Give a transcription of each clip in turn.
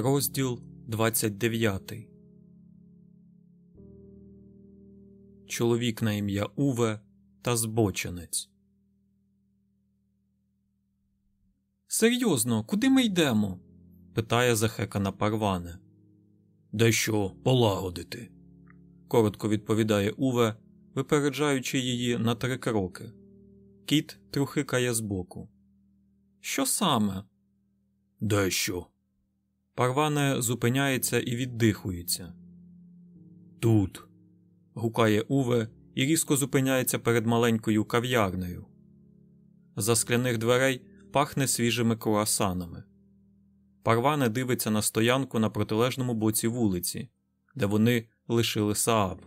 Розділ 29 Чоловік на ім'я Уве та збоченець. Серйозно, куди ми йдемо? питає захекана парване. Дещо полагодити, коротко відповідає Уве, випереджаючи її на три кроки. Кіт трухикає збоку. Що саме? Дещо. Парване зупиняється і віддихується. Тут. гукає Уве і різко зупиняється перед маленькою кав'ярнею. За скляних дверей пахне свіжими круасанами. Парване дивиться на стоянку на протилежному боці вулиці, де вони лишили Сааб.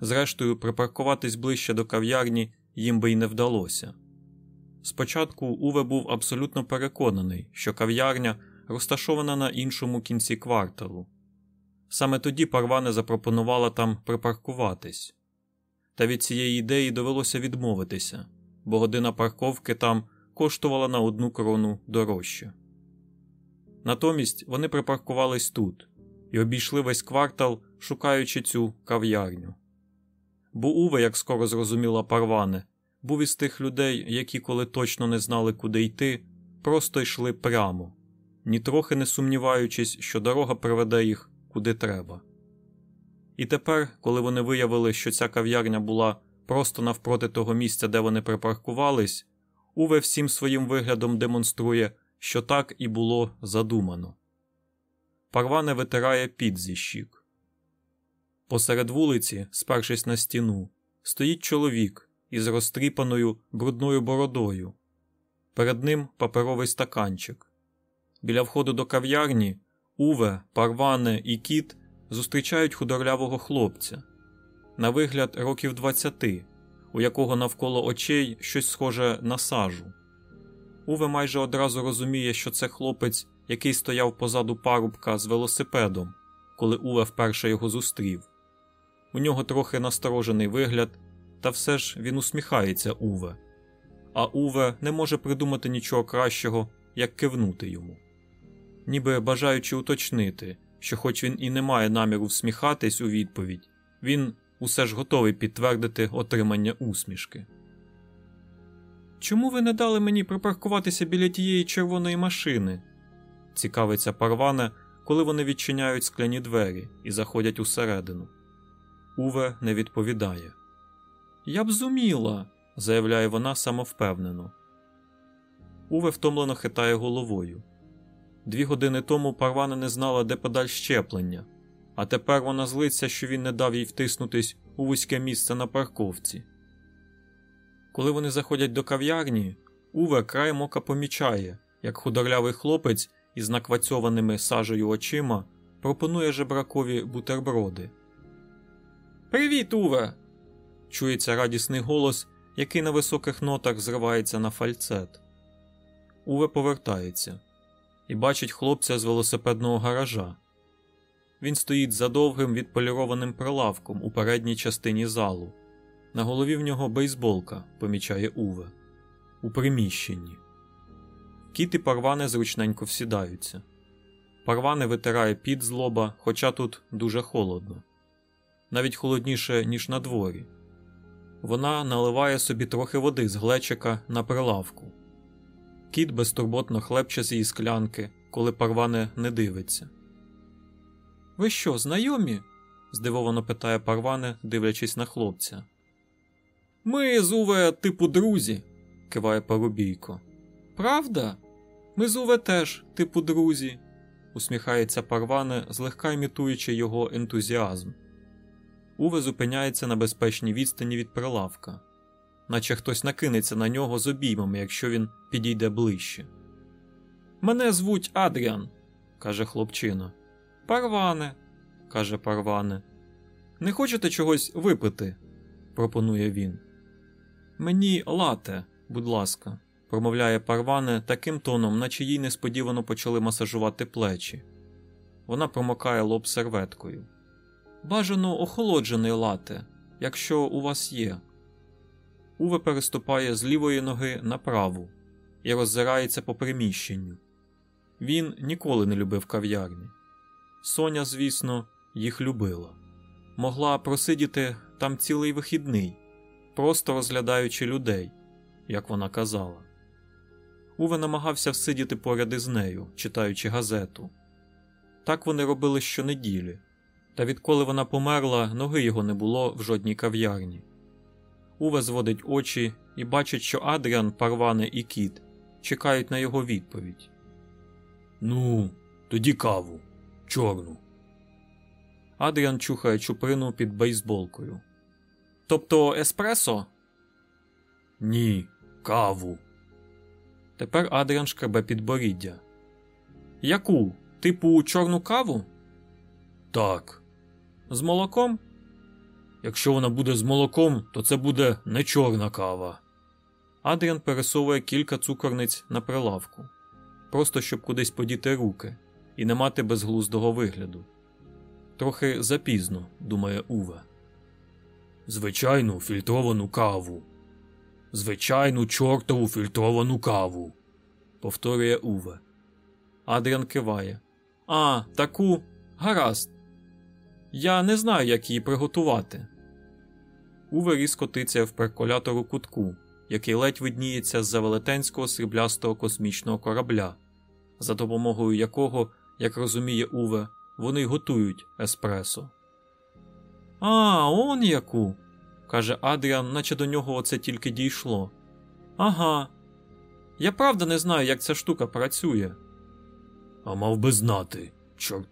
Зрештою, припаркуватись ближче до кав'ярні їм би й не вдалося. Спочатку Уве був абсолютно переконаний, що кав'ярня розташована на іншому кінці кварталу. Саме тоді Парване запропонувала там припаркуватись. Та від цієї ідеї довелося відмовитися, бо година парковки там коштувала на одну крону дорожче. Натомість вони припаркувались тут і обійшли весь квартал, шукаючи цю кав'ярню. Бо Уве, як скоро зрозуміла Парване, був із тих людей, які, коли точно не знали, куди йти, просто йшли прямо, нітрохи не сумніваючись, що дорога приведе їх куди треба. І тепер, коли вони виявили, що ця кав'ярня була просто навпроти того місця, де вони припаркувались, Уве всім своїм виглядом демонструє, що так і було задумано. Парване витирає під зі щік. Посеред вулиці, спершись на стіну, стоїть чоловік із розтріпаною брудною бородою. Перед ним паперовий стаканчик. Біля входу до кав'ярні Уве, Парване і кіт зустрічають худорлявого хлопця, на вигляд років двадцяти, у якого навколо очей щось схоже на сажу. Уве майже одразу розуміє, що це хлопець, який стояв позаду парубка з велосипедом, коли Уве вперше його зустрів. У нього трохи насторожений вигляд, та все ж він усміхається Уве, а Уве не може придумати нічого кращого, як кивнути йому. Ніби бажаючи уточнити, що, хоч він і не має наміру всміхатись у відповідь, він усе ж готовий підтвердити отримання усмішки. Чому ви не дали мені припаркуватися біля тієї червоної машини? цікавиться парване, коли вони відчиняють скляні двері і заходять усередину. Уве не відповідає. Я б зуміла, заявляє вона самовпевнено. Уве втомлено хитає головою. Дві години тому парвана не знала, де подаль щеплення, а тепер вона злиться, що він не дав їй втиснутись у вузьке місце на парковці. Коли вони заходять до кав'ярні, Уве краєм ока помічає, як худорлявий хлопець із наквацьованими сажею очима пропонує жебракові бутерброди. Привіт, Уве! чується радісний голос, який на високих нотах зривається на фальцет. Уве повертається і бачить хлопця з велосипедного гаража. Він стоїть за довгим відполірованим прилавком у передній частині залу. На голові в нього бейсболка, помічає Уве, у приміщенні. Кіт і парване зручненько всідаються. Парване витирає під з лоба, хоча тут дуже холодно, навіть холодніше, ніж на дворі. Вона наливає собі трохи води з глечика на прилавку. Кіт безтурботно хлебче з її склянки, коли парване не дивиться. Ви що, знайомі? здивовано питає парване, дивлячись на хлопця. Ми з Уве, типу, друзі, киває Парубійко. Правда? Ми з Уве теж, типу, друзі, усміхається парване, злегка імітуючи його ентузіазм. Уве зупиняється на безпечній відстані від прилавка, наче хтось накинеться на нього з обіймами, якщо він підійде ближче. Мене звуть Адріан, каже хлопчина. Парване, каже Парване. Не хочете чогось випити? пропонує він. Мені лате, будь ласка, промовляє Парване таким тоном, наче їй несподівано почали масажувати плечі. Вона промокає лоб серветкою. Бажано охолоджений лате, якщо у вас є. Уве переступає з лівої ноги на праву і роззирається по приміщенню. Він ніколи не любив кав'ярні. Соня, звісно, їх любила. Могла просидіти там цілий вихідний, просто розглядаючи людей, як вона казала. Уве намагався всидіти поряд із нею, читаючи газету. Так вони робили щонеділі, та відколи вона померла, ноги його не було в жодній кав'ярні. Уве зводить очі і бачить, що Адріан, Парване і кіт чекають на його відповідь. Ну, тоді каву, чорну. Адріан чухає чуприну під бейсболкою. Тобто еспресо? Ні, каву. Тепер Адріан шкребе підборіддя. Яку? Типу чорну каву? Так. З молоком? Якщо вона буде з молоком, то це буде не чорна кава. Адріан пересовує кілька цукорниць на прилавку, просто щоб кудись подіти руки і не мати безглуздого вигляду. Трохи запізно, думає Уве. Звичайну фільтровану каву. Звичайну чортову фільтровану каву. повторює Уве. Адріан киває. А, таку. Гаразд. Я не знаю, як її приготувати. Уве різко тицяє в перколятору кутку, який ледь видніється з за велетенського сріблястого космічного корабля, за допомогою якого, як розуміє Уве, вони готують еспресо. А, он яку. каже Адріан, наче до нього оце тільки дійшло. Ага. Я правда не знаю, як ця штука працює. А мав би знати, чорт.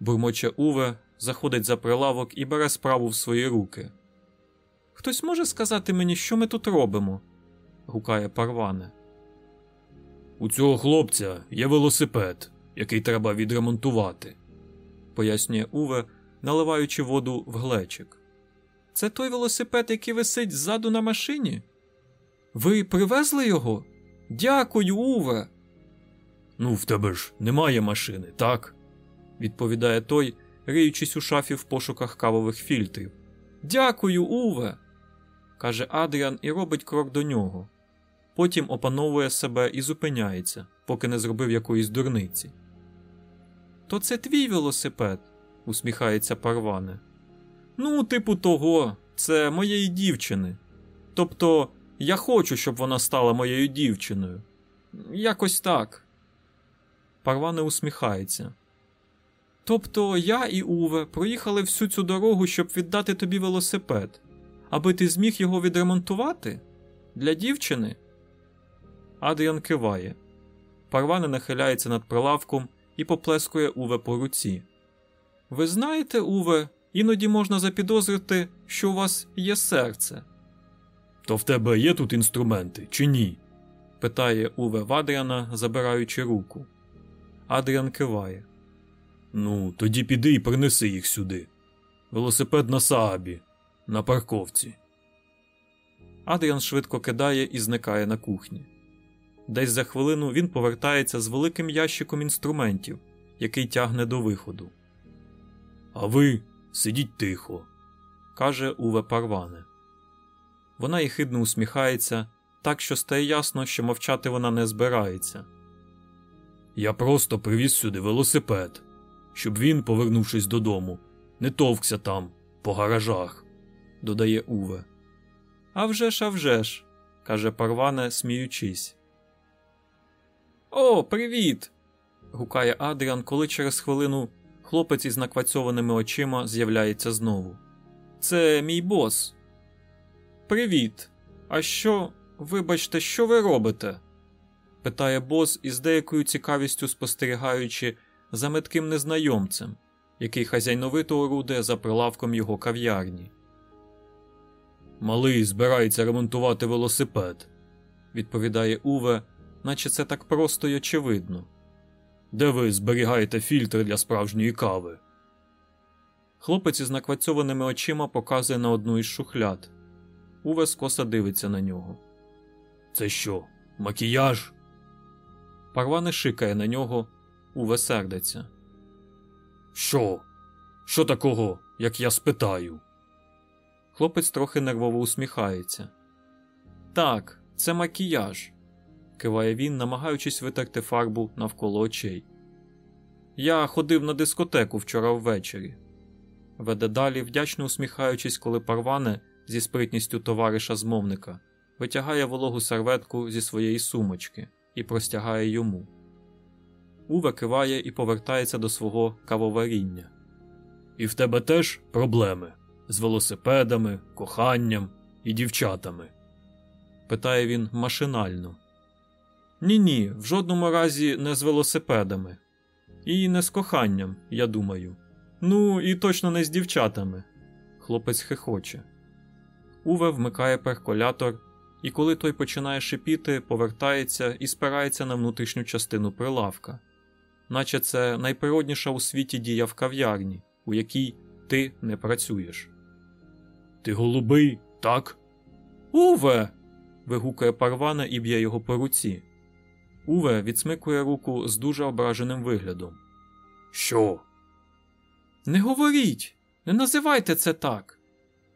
бурмоче Уве, заходить за прилавок і бере справу в свої руки. Хтось може сказати мені, що ми тут робимо? гукає Парване. У цього хлопця є велосипед, який треба відремонтувати. пояснює Уве, наливаючи воду в глечик. Це той велосипед, який висить ззаду на машині? Ви привезли його? Дякую, Уве. Ну, в тебе ж немає машини, так? відповідає той, риючись у шафі в пошуках кавових фільтрів. Дякую, Уве. Каже Адріан і робить крок до нього. Потім опановує себе і зупиняється, поки не зробив якоїсь дурниці. То це твій велосипед, усміхається Парване. Ну, типу того, це моєї дівчини. Тобто, я хочу, щоб вона стала моєю дівчиною. Якось так. Парване усміхається. Тобто я і Уве проїхали всю цю дорогу, щоб віддати тобі велосипед, аби ти зміг його відремонтувати? Для дівчини? Адріан киває. Парване нахиляється над прилавком і поплескує Уве по руці. Ви знаєте, Уве, іноді можна запідозрити, що у вас є серце. То в тебе є тут інструменти, чи ні? питає Уве в Адріана, забираючи руку. Адріан киває. Ну, тоді піди і принеси їх сюди. Велосипед на Саабі, на парковці. Адріан швидко кидає і зникає на кухні. Десь за хвилину він повертається з великим ящиком інструментів, який тягне до виходу. А ви сидіть тихо, каже Уве Парване. Вона єхидно усміхається, так що стає ясно, що мовчати вона не збирається. Я просто привіз сюди велосипед, щоб він, повернувшись додому, не товкся там, по гаражах, додає Уве. «А вже ж, а вже ж», – каже Парване, сміючись. О, привіт! гукає Адріан, коли через хвилину хлопець із наквацьованими очима з'являється знову. Це мій бос. Привіт. А що, вибачте, що ви робите? питає бос із деякою цікавістю спостерігаючи за метким незнайомцем, який хазяйновито оруде за прилавком його кав'ярні. Малий збирається ремонтувати велосипед, відповідає Уве, наче це так просто й очевидно. Де ви зберігаєте фільтр для справжньої кави? Хлопець із наквацьованими очима показує на одну із шухляд. Уве скоса дивиться на нього. Це що, макіяж? Парване шикає на нього, Уве сердиться. Що? Що такого, як я спитаю? Хлопець трохи нервово усміхається. Так, це макіяж. киває він, намагаючись витерти фарбу навколо очей. Я ходив на дискотеку вчора ввечері. Веде далі, вдячно усміхаючись, коли парване зі спритністю товариша змовника витягає вологу серветку зі своєї сумочки і простягає йому. Уве киває і повертається до свого кавоваріння. І в тебе теж проблеми з велосипедами, коханням і дівчатами? питає він машинально. Ні, ні, в жодному разі не з велосипедами. І не з коханням, я думаю. Ну, і точно не з дівчатами. Хлопець хихоче. Уве вмикає перколятор, і коли той починає шипіти, повертається і спирається на внутрішню частину прилавка, наче це найприродніша у світі дія в кав'ярні, у якій ти не працюєш. Ти голубий, так? Уве. вигукує парвана і б'є його по руці. Уве відсмикує руку з дуже ображеним виглядом. Що? Не говоріть, не називайте це так,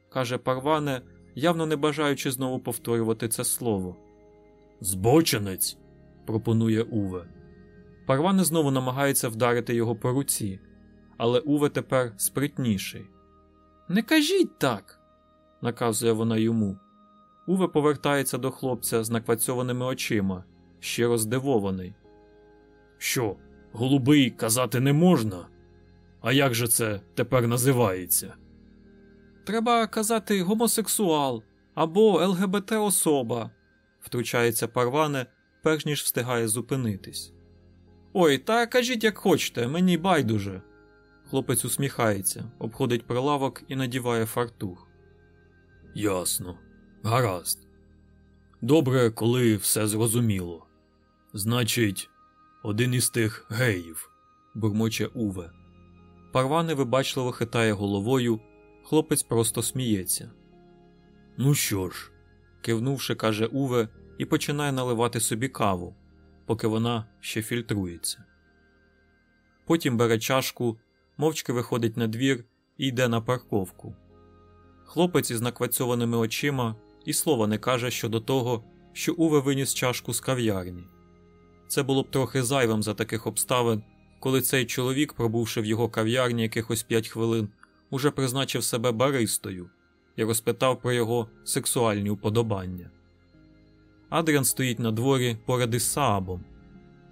каже Парване, явно не бажаючи знову повторювати це слово. Збочинець, пропонує Уве. Парване знову намагається вдарити його по руці, але Уве тепер спритніший. Не кажіть так, наказує вона йому. Уве повертається до хлопця з наквацьованими очима, щиро здивований. Що, голубий казати не можна? А як же це тепер називається? Треба казати гомосексуал або ЛГБТ особа, втручається парване, перш ніж встигає зупинитись. Ой, та кажіть, як хочете, мені байдуже. Хлопець усміхається, обходить прилавок і надіває фартух. Ясно, гаразд. Добре, коли все зрозуміло. Значить, один із тих геїв, бурмоче Уве. Парване вибачливо хитає головою, хлопець просто сміється. Ну що ж, кивнувши, каже Уве і починає наливати собі каву, поки вона ще фільтрується. Потім бере чашку, мовчки виходить на двір і йде на парковку. Хлопець із наквацьованими очима і слова не каже щодо того, що Уве виніс чашку з кав'ярні. Це було б трохи зайвим за таких обставин, коли цей чоловік, пробувши в його кав'ярні якихось п'ять хвилин, уже призначив себе баристою і розпитав про його сексуальні уподобання. Адріан стоїть на дворі поряд із Саабом,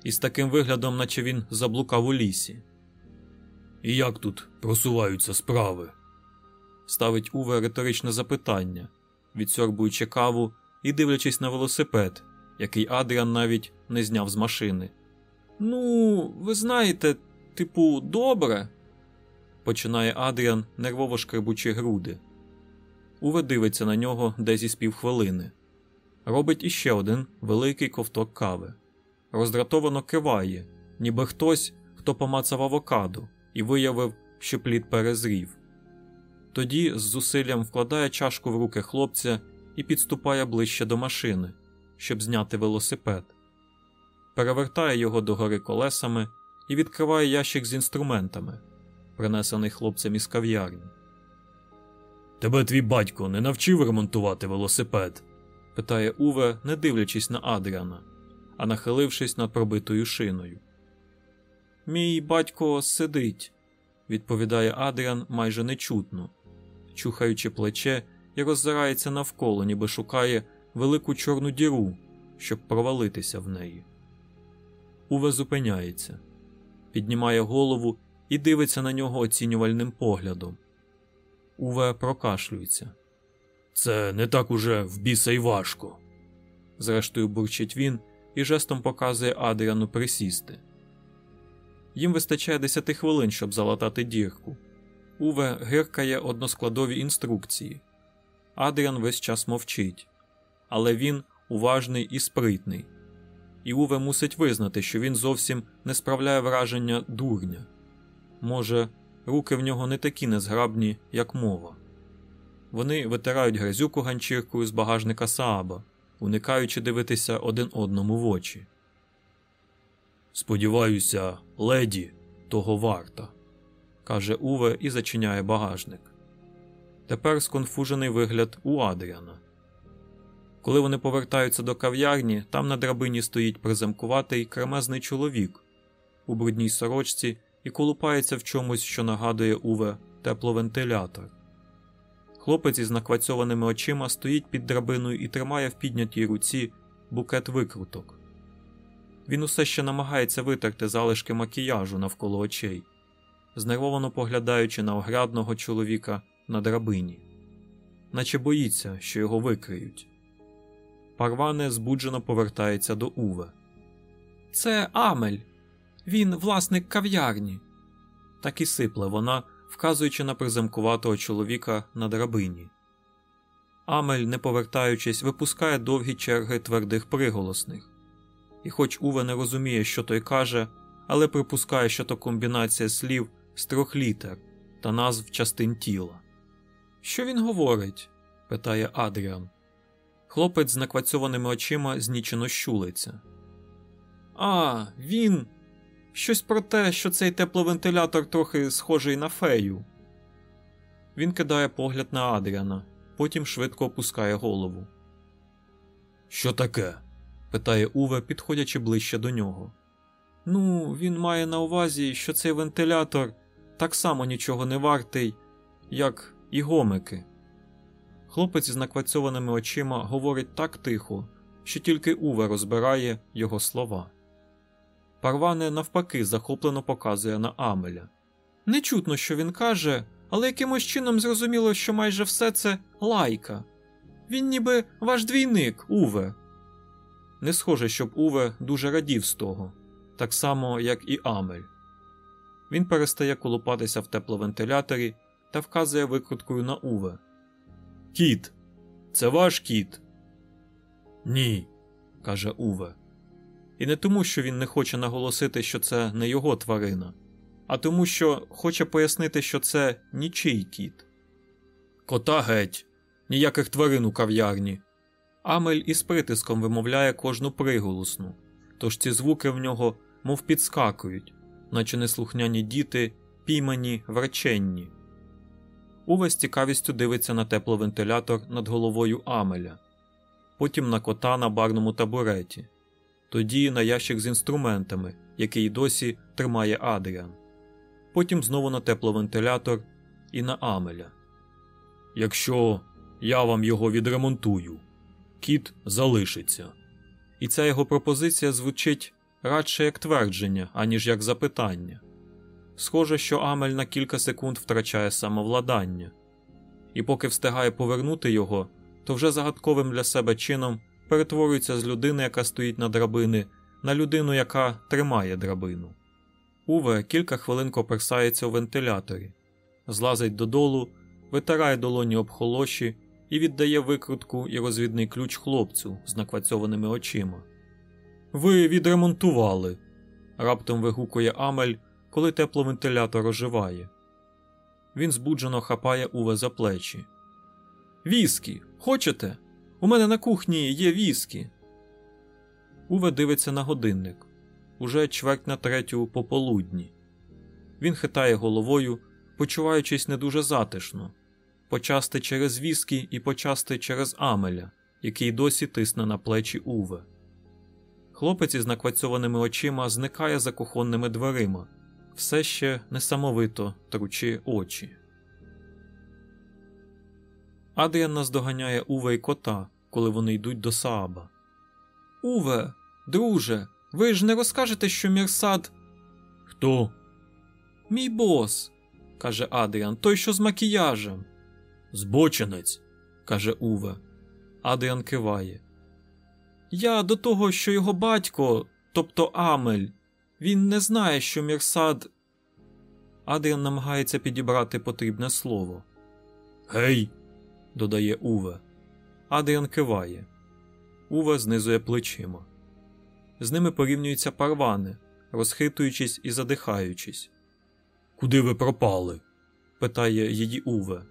і з таким виглядом, наче він заблукав у лісі. І як тут просуваються справи? Ставить Уве риторичне запитання, відсьорбуючи каву і дивлячись на велосипед, який Адріан навіть не зняв з машини. Ну, ви знаєте, типу, добре, починає Адріан, нервово шкребучи груди. Уве дивиться на нього десь із півхвилини. Робить іще один великий ковток кави. Роздратовано киває, ніби хтось, хто помацав авокадо і виявив, що плід перезрів. Тоді з зусиллям вкладає чашку в руки хлопця і підступає ближче до машини, щоб зняти велосипед. Перевертає його догори колесами і відкриває ящик з інструментами, принесений хлопцем із кав'ярні. Тебе твій батько не навчив ремонтувати велосипед? питає Уве, не дивлячись на Адріана, а нахилившись над пробитою шиною. Мій батько сидить, відповідає Адріан майже нечутно, чухаючи плече і роззирається навколо, ніби шукає велику чорну діру, щоб провалитися в неї. Уве зупиняється, піднімає голову і дивиться на нього оцінювальним поглядом. Уве прокашлюється. Це не так уже в біса й важко. Зрештою, бурчить він і жестом показує Адріану присісти. Їм вистачає десяти хвилин, щоб залатати дірку. Уве гиркає односкладові інструкції. Адріан весь час мовчить, але він уважний і спритний. І Уве мусить визнати, що він зовсім не справляє враження дурня. Може, руки в нього не такі незграбні, як мова. Вони витирають грязюку ганчіркою з багажника Сааба, уникаючи дивитися один одному в очі. Сподіваюся, леді того варта, каже Уве і зачиняє багажник. Тепер сконфужений вигляд у Адріана. Коли вони повертаються до кав'ярні, там на драбині стоїть приземкуватий кремезний чоловік у брудній сорочці і колупається в чомусь, що нагадує Уве тепловентилятор. Хлопець із наквацьованими очима стоїть під драбиною і тримає в піднятій руці букет викруток. Він усе ще намагається витерти залишки макіяжу навколо очей, знервовано поглядаючи на огрядного чоловіка на драбині, наче боїться, що його викриють. Парване збуджено повертається до Уве. Це Амель. Він власник кав'ярні. Так і сипле вона, вказуючи на приземкуватого чоловіка на драбині. Амель, не повертаючись, випускає довгі черги твердих приголосних. І, хоч Уве не розуміє, що той каже, але припускає, що то комбінація слів з трьох літер та назв частин тіла. Що він говорить? питає Адріан. Хлопець з наквацьованими очима знічено щулиться. А, він. Щось про те, що цей тепловентилятор трохи схожий на фею. Він кидає погляд на Адріана, потім швидко опускає голову. Що таке? питає Уве, підходячи ближче до нього. Ну, він має на увазі, що цей вентилятор так само нічого не вартий, як і гомики. Хлопець із наквацьованими очима говорить так тихо, що тільки Уве розбирає його слова. Парване, навпаки, захоплено показує на Амеля. Не чутно, що він каже, але якимось чином зрозуміло, що майже все це лайка. Він ніби ваш двійник, Уве. Не схоже, щоб Уве дуже радів з того, так само, як і Амель. Він перестає колупатися в тепловентиляторі та вказує викруткою на Уве. Кіт, це ваш кіт? Ні, каже Уве. І не тому, що він не хоче наголосити, що це не його тварина, а тому, що хоче пояснити, що це нічий кіт. Кота геть, ніяких тварин у кав'ярні. Амель із притиском вимовляє кожну приголосну, тож ці звуки в нього мов підскакують, наче неслухняні діти, піймані вреченні. Уве з цікавістю дивиться на тепловентилятор над головою Амеля, потім на кота на барному табуреті, тоді на ящик з інструментами, який досі тримає Адріан, потім знову на тепловентилятор і на Амеля. Якщо я вам його відремонтую, кіт залишиться. І ця його пропозиція звучить радше як твердження, аніж як запитання. Схоже, що Амель на кілька секунд втрачає самовладання, і поки встигає повернути його, то вже загадковим для себе чином перетворюється з людини, яка стоїть на драбини, на людину, яка тримає драбину. Уве кілька хвилин коперсається у вентиляторі, злазить додолу, витирає долоні об холоші і віддає викрутку і розвідний ключ хлопцю з наквацьованими очима. Ви відремонтували. раптом вигукує Амель, коли тепловентилятор оживає. Він збуджено хапає Уве за плечі. Віскі, хочете? У мене на кухні є віскі. Уве дивиться на годинник уже чверть на третю пополудні. Він хитає головою, почуваючись не дуже затишно, почасти через віскі і почасти через Амеля, який досі тисне на плечі Уве. Хлопець із наквацьованими очима зникає за кухонними дверима, все ще несамовито тручи очі. Адріан наздоганяє Уве і кота, коли вони йдуть до Сааба. Уве, друже, ви ж не розкажете, що Мірсад. Хто? Мій бос, каже Адріан, той, що з макіяжем. Збочинець, каже Уве. Адріан киває. Я до того, що його батько, тобто Амель, він не знає, що Мірсад. Адріан намагається підібрати потрібне слово. Гей, додає Уве. Адріан киває. Уве знизує плечима. З ними порівнюються парвани, розхитуючись і задихаючись. Куди ви пропали? питає її Уве.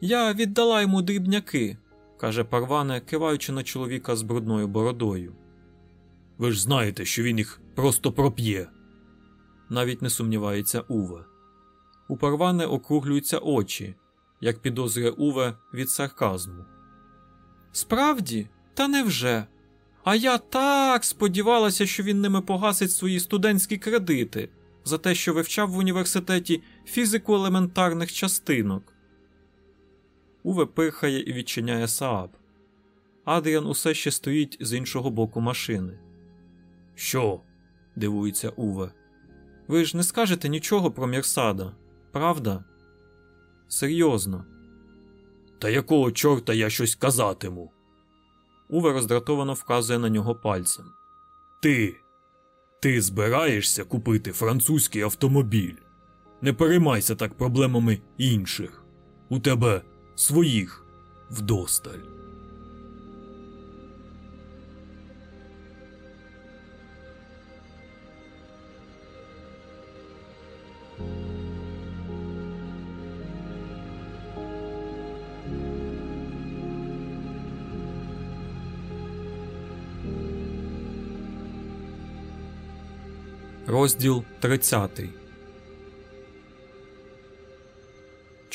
Я віддала йому дрібняки, каже парване, киваючи на чоловіка з брудною бородою. Ви ж знаєте, що він їх просто проп'є. Навіть не сумнівається Уве. У парване округлюються очі, як підозрює Уве від сарказму. Справді, та невже? А я так сподівалася, що він ними погасить свої студентські кредити за те, що вивчав в університеті фізику елементарних частинок. Уве пирхає і відчиняє Сааб. Адріан усе ще стоїть з іншого боку машини. Що? дивується Уве. Ви ж не скажете нічого про Мірсада, правда? Серйозно. Та якого чорта я щось казатиму? Уве роздратовано вказує на нього пальцем. Ти. Ти збираєшся купити французький автомобіль. Не переймайся так проблемами інших. У тебе своїх вдосталь. Розділ 30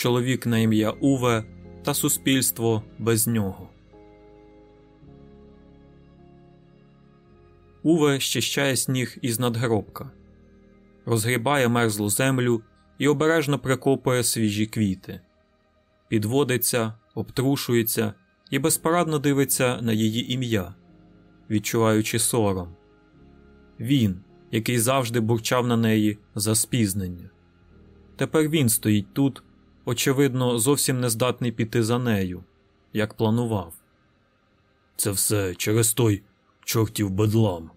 Чоловік на ім'я Уве та суспільство без нього. Уве щищає сніг із надгробка, розгрібає мерзлу землю і обережно прикопує свіжі квіти, підводиться, обтрушується і безпорадно дивиться на її ім'я, відчуваючи сором. Він який завжди бурчав на неї за спізнення. Тепер він стоїть тут, очевидно, зовсім не здатний піти за нею, як планував. Це все через той чортів бедлам,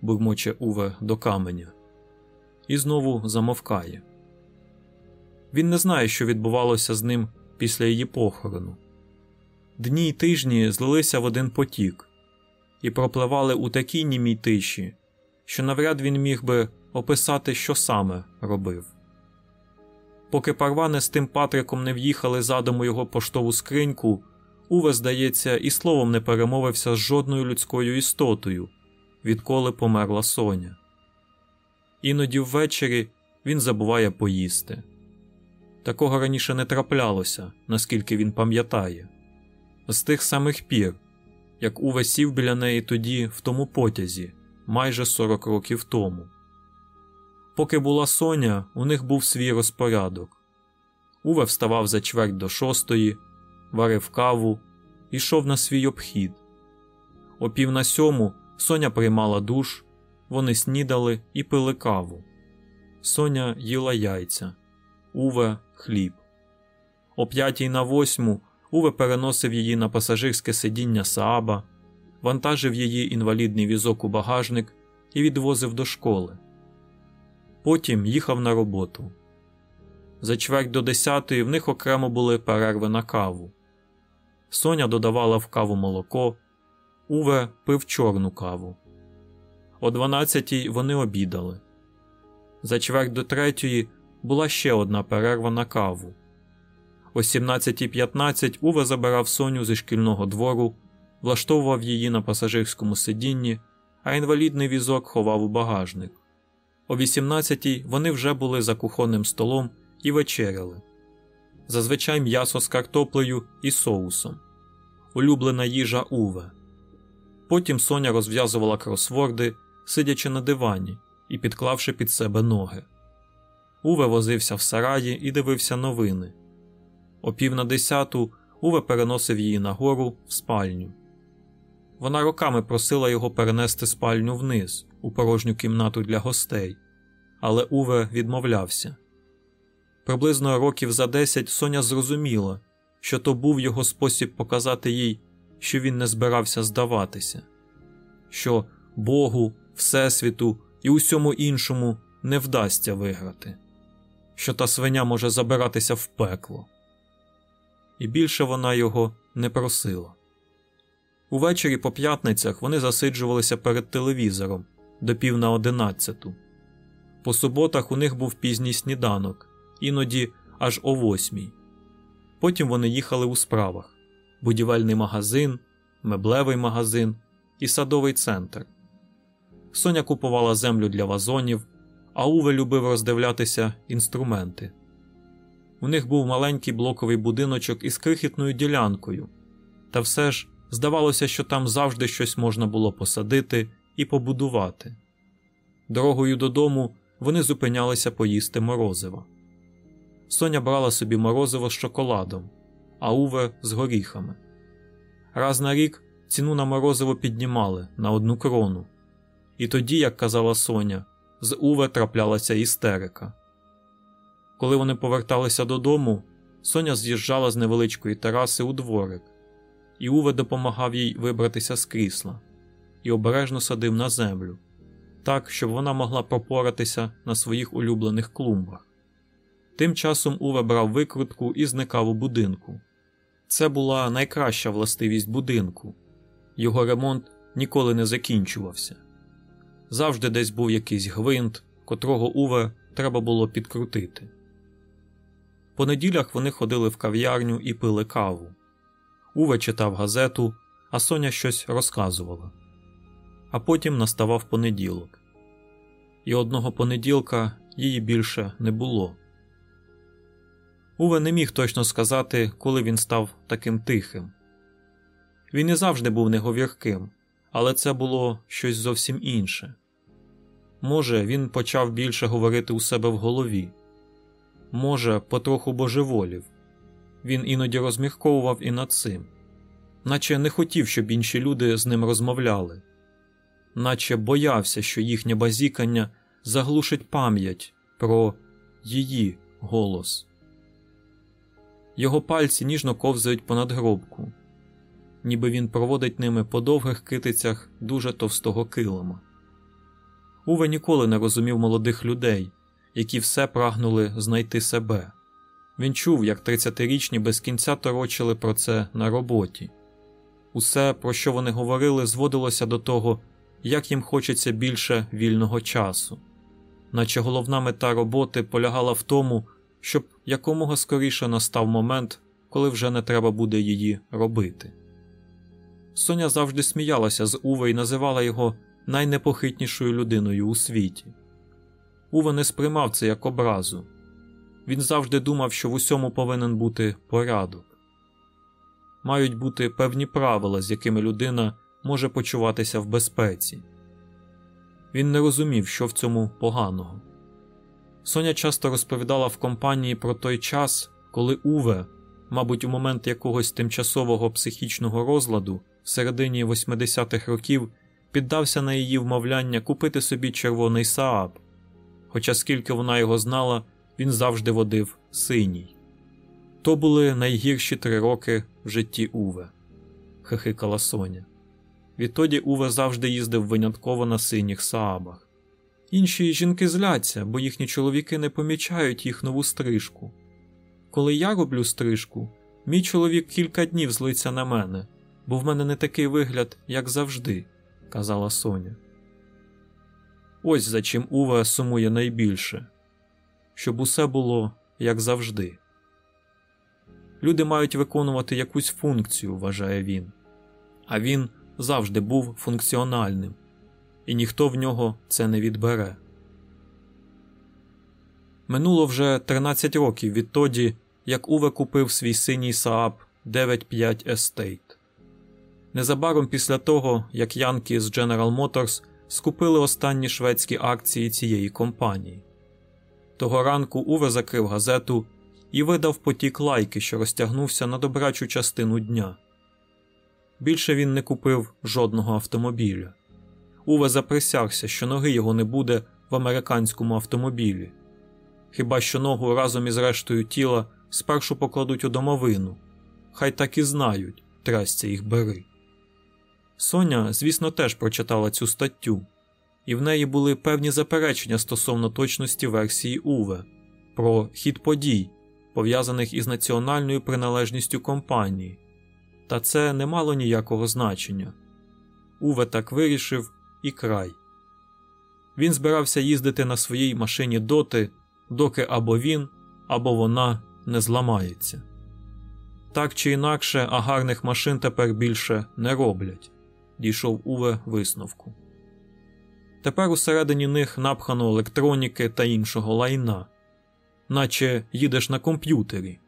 бурмоче Уве до каменя, і знову замовкає. Він не знає, що відбувалося з ним після її похорону. Дні й тижні злилися в один потік і пропливали у такій німій тиші, що навряд він міг би описати, що саме робив. Поки парвани з тим Патриком не в'їхали задом у його поштову скриньку, Уве, здається, і словом не перемовився з жодною людською істотою, відколи померла Соня. Іноді ввечері він забуває поїсти. Такого раніше не траплялося, наскільки він пам'ятає, з тих самих пір, як Уве сів біля неї тоді в тому потязі майже 40 років тому. Поки була Соня, у них був свій розпорядок. Уве вставав за чверть до шостої, варив каву йшов на свій обхід. О пів на сьому Соня приймала душ, вони снідали і пили каву. Соня їла яйця, Уве хліб. О п'ятій на восьму Уве переносив її на пасажирське сидіння Сааба вантажив її інвалідний візок у багажник і відвозив до школи. Потім їхав на роботу. За чверть до десятої в них окремо були перерви на каву. Соня додавала в каву молоко, Уве пив чорну каву. О дванадцятій вони обідали. За чверть до третьої була ще одна перерва на каву. О 17.15 Уве забирав Соню зі шкільного двору влаштовував її на пасажирському сидінні, а інвалідний візок ховав у багажник. О 18-й вони вже були за кухонним столом і вечеряли. Зазвичай м'ясо з картоплею і соусом, улюблена їжа Уве. Потім Соня розв'язувала кросворди, сидячи на дивані і підклавши під себе ноги. Уве возився в сараї і дивився новини. О пів на десяту Уве переносив її нагору в спальню. Вона роками просила його перенести спальню вниз, у порожню кімнату для гостей, але Уве відмовлявся. Приблизно років за десять Соня зрозуміла, що то був його спосіб показати їй, що він не збирався здаватися, що Богу, Всесвіту і усьому іншому не вдасться виграти, що та свиня може забиратися в пекло. І більше вона його не просила. Увечері по п'ятницях вони засиджувалися перед телевізором до пів на одинадцяту. По суботах у них був пізній сніданок, іноді аж о восьмій. Потім вони їхали у справах: будівельний магазин, меблевий магазин і садовий центр. Соня купувала землю для вазонів, а Уве любив роздивлятися інструменти. У них був маленький блоковий будиночок із крихітною ділянкою, та все ж Здавалося, що там завжди щось можна було посадити і побудувати. Дорогою додому вони зупинялися поїсти морозива. Соня брала собі морозиво з шоколадом, а Уве з горіхами. Раз на рік ціну на морозиво піднімали на одну крону. І тоді, як казала Соня, з Уве траплялася істерика. Коли вони поверталися додому, Соня з'їжджала з невеличкої тераси у дворик, і Уве допомагав їй вибратися з крісла і обережно садив на землю, так, щоб вона могла пропоратися на своїх улюблених клумбах. Тим часом Уве брав викрутку і зникав у будинку. Це була найкраща властивість будинку, його ремонт ніколи не закінчувався. Завжди десь був якийсь гвинт, котрого Уве треба було підкрутити. По неділях вони ходили в кав'ярню і пили каву. Уве читав газету, а Соня щось розказувала. А потім наставав понеділок. І одного понеділка її більше не було. Уве не міг точно сказати, коли він став таким тихим. Він і завжди був неговірким, але це було щось зовсім інше. Може, він почав більше говорити у себе в голові, може, потроху божеволів. Він іноді розмірковував і над цим, наче не хотів, щоб інші люди з ним розмовляли, наче боявся, що їхнє базікання заглушить пам'ять про її голос. Його пальці ніжно ковзають понад гробку, ніби він проводить ними по довгих китицях дуже товстого килима. Уве ніколи не розумів молодих людей, які все прагнули знайти себе. Він чув, як 30-річні без кінця торочили про це на роботі. Усе, про що вони говорили, зводилося до того, як їм хочеться більше вільного часу, наче головна мета роботи полягала в тому, щоб якомога скоріше настав момент, коли вже не треба буде її робити. Соня завжди сміялася з Уве і називала його найнепохитнішою людиною у світі. Уве не сприймав це як образу. Він завжди думав, що в усьому повинен бути порядок. Мають бути певні правила, з якими людина може почуватися в безпеці. Він не розумів, що в цьому поганого. Соня часто розповідала в компанії про той час, коли Уве, мабуть, у момент якогось тимчасового психічного розладу в середині 80-х років піддався на її вмовляння купити собі червоний Сааб, хоча скільки вона його знала, він завжди водив синій. То були найгірші три роки в житті Уве, хихикала Соня. Відтоді Уве завжди їздив винятково на синіх Саабах. Інші жінки зляться, бо їхні чоловіки не помічають їх нову стрижку. Коли я роблю стрижку, мій чоловік кілька днів злиться на мене, бо в мене не такий вигляд, як завжди, казала Соня. Ось за чим Уве сумує найбільше щоб усе було як завжди. Люди мають виконувати якусь функцію, вважає він, а він завжди був функціональним, і ніхто в нього це не відбере. Минуло вже 13 років відтоді, як Уве купив свій синій Saab 95 Estate. Незабаром після того, як Янки з General Motors скупили останні шведські акції цієї компанії. Того ранку Уве закрив газету і видав потік лайки, що розтягнувся на добрачу частину дня. Більше він не купив жодного автомобіля. Уве заприсягся, що ноги його не буде в американському автомобілі. Хіба що ногу разом із рештою тіла спершу покладуть у домовину, хай так і знають, трясця їх бери. Соня, звісно, теж прочитала цю статтю і в неї були певні заперечення стосовно точності версії Уве про хід подій, пов'язаних із національною приналежністю компанії, та це не мало ніякого значення. Уве так вирішив і край. Він збирався їздити на своїй машині доти, доки або він, або вона не зламається. Так чи інакше, а гарних машин тепер більше не роблять, дійшов Уве висновку. Тепер усередині них напхано електроніки та іншого лайна, наче їдеш на комп'ютері.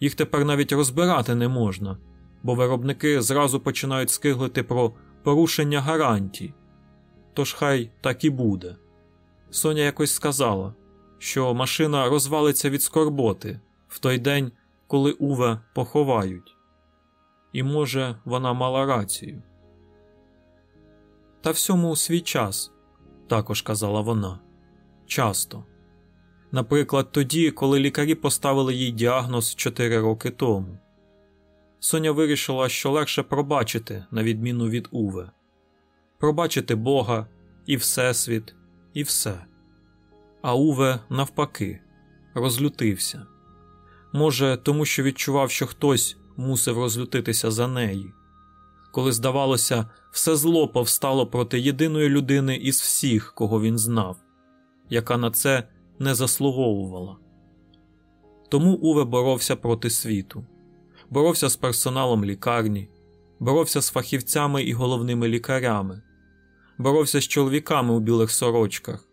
Їх тепер навіть розбирати не можна, бо виробники зразу починають скиглити про порушення гарантій. Тож хай так і буде. Соня якось сказала, що машина розвалиться від скорботи в той день, коли Уве поховають. І, може, вона мала рацію. Та всьому свій час, також казала вона. Часто. Наприклад, тоді, коли лікарі поставили їй діагноз 4 роки тому. Соня вирішила, що легше пробачити, на відміну від Уве, пробачити Бога і Всесвіт, і все. А Уве, навпаки, розлютився. Може, тому що відчував, що хтось мусив розлютитися за неї. Коли, здавалося, все зло повстало проти єдиної людини із всіх, кого він знав, яка на це не заслуговувала. Тому Уве боровся проти світу, боровся з персоналом лікарні, боровся з фахівцями і головними лікарями, боровся з чоловіками у білих сорочках,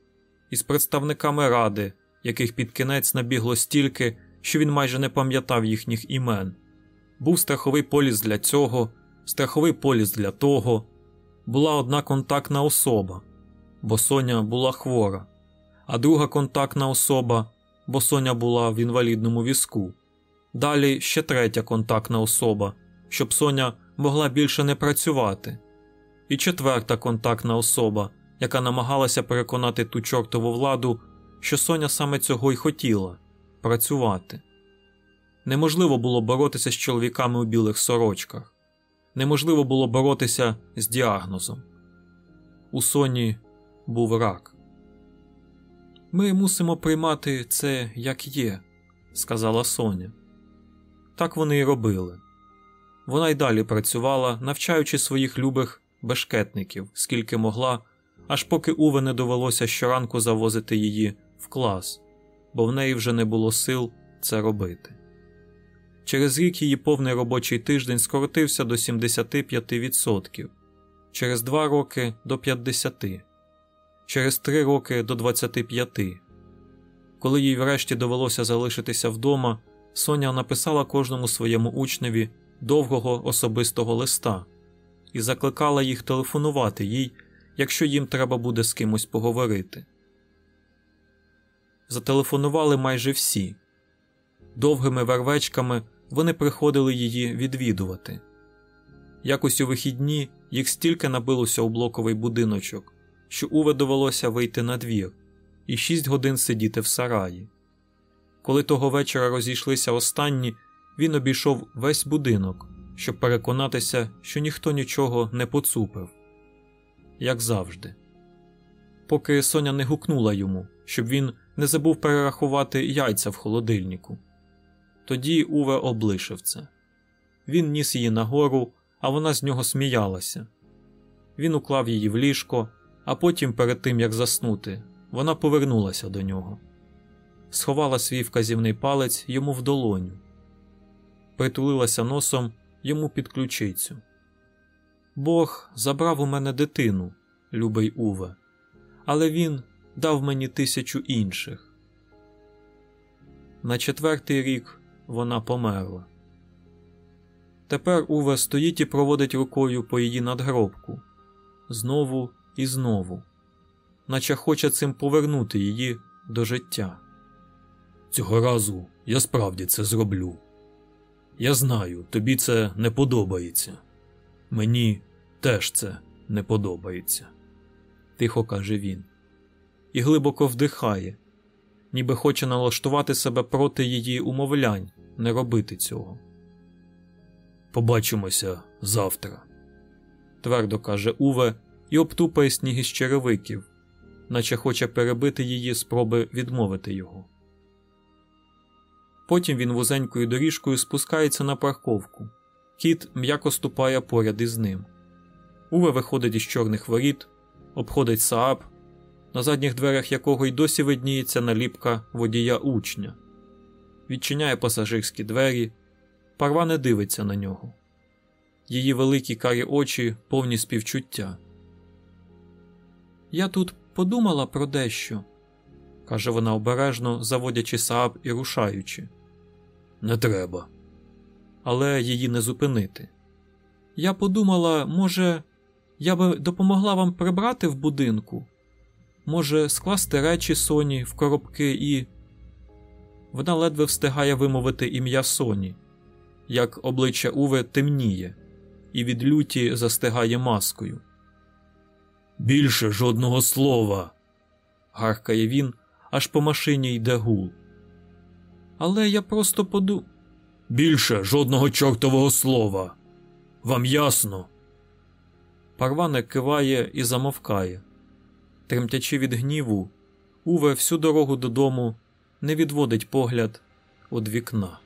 і з представниками ради, яких під кінець набігло стільки, що він майже не пам'ятав їхніх імен. Був страховий поліс для цього, страховий поліс для того. Була одна контактна особа, бо Соня була хвора, а друга контактна особа, бо Соня була в інвалідному візку. Далі ще третя контактна особа, щоб Соня могла більше не працювати. І четверта контактна особа, яка намагалася переконати ту чортову владу, що Соня саме цього й хотіла працювати. Неможливо було боротися з чоловіками у білих сорочках, неможливо було боротися з діагнозом. У Соні був рак. Ми мусимо приймати це як є, сказала Соня. Так вони й робили. Вона й далі працювала, навчаючи своїх любих бешкетників, скільки могла, аж поки Уве не довелося щоранку завозити її в клас, бо в неї вже не було сил це робити. Через рік її повний робочий тиждень скоротився до 75%, через два роки до 50%, через три роки до 25%. Коли їй врешті довелося залишитися вдома, Соня написала кожному своєму учневі довгого особистого листа і закликала їх телефонувати їй, якщо їм треба буде з кимось поговорити. Зателефонували майже всі. Довгими вервечками вони приходили її відвідувати. Якось у вихідні їх стільки набилося у блоковий будиночок, що Уве довелося вийти на двір і шість годин сидіти в сараї. Коли того вечора розійшлися останні, він обійшов весь будинок, щоб переконатися, що ніхто нічого не поцупив, як завжди. Поки Соня не гукнула йому, щоб він не забув перерахувати яйця в холодильнику. Тоді Уве облишив це. Він ніс її нагору, а вона з нього сміялася. Він уклав її в ліжко, а потім, перед тим як заснути, вона повернулася до нього, сховала свій вказівний палець йому в долоню, притулилася носом йому під ключицю. Бог забрав у мене дитину, любий Уве, але він дав мені тисячу інших. На четвертий рік вона померла. Тепер Уве стоїть і проводить рукою по її надгробку знову і знову, наче хоче цим повернути її до життя. Цього разу я справді це зроблю. Я знаю, тобі це не подобається. Мені теж це не подобається, тихо каже він, і глибоко вдихає, ніби хоче налаштувати себе проти її умовлянь не робити цього. Побачимося завтра, твердо каже Уве і обтупає сніг із черевиків, наче хоче перебити її спроби відмовити його. Потім він вузенькою доріжкою спускається на парковку. Кіт м'яко ступає поряд із ним. Уве виходить із чорних воріт, обходить Сааб, на задніх дверях якого й досі видніється наліпка водія учня, відчиняє пасажирські двері, парва не дивиться на нього. Її великі карі очі повні співчуття. Я тут подумала про дещо, каже вона обережно, заводячи Сааб і рушаючи. Не треба. Але її не зупинити. Я подумала, може, я би допомогла вам прибрати в будинку? Може, скласти речі Соні в коробки і. Вона ледве встигає вимовити ім'я Соні, як обличчя Уве темніє, і від люті застигає маскою. Більше жодного слова. гаркає він, аж по машині йде гул. Але я просто поду. Більше жодного чортового слова. Вам ясно? Парване киває і замовкає. Тремтячи від гніву, Уве всю дорогу додому не відводить погляд від вікна.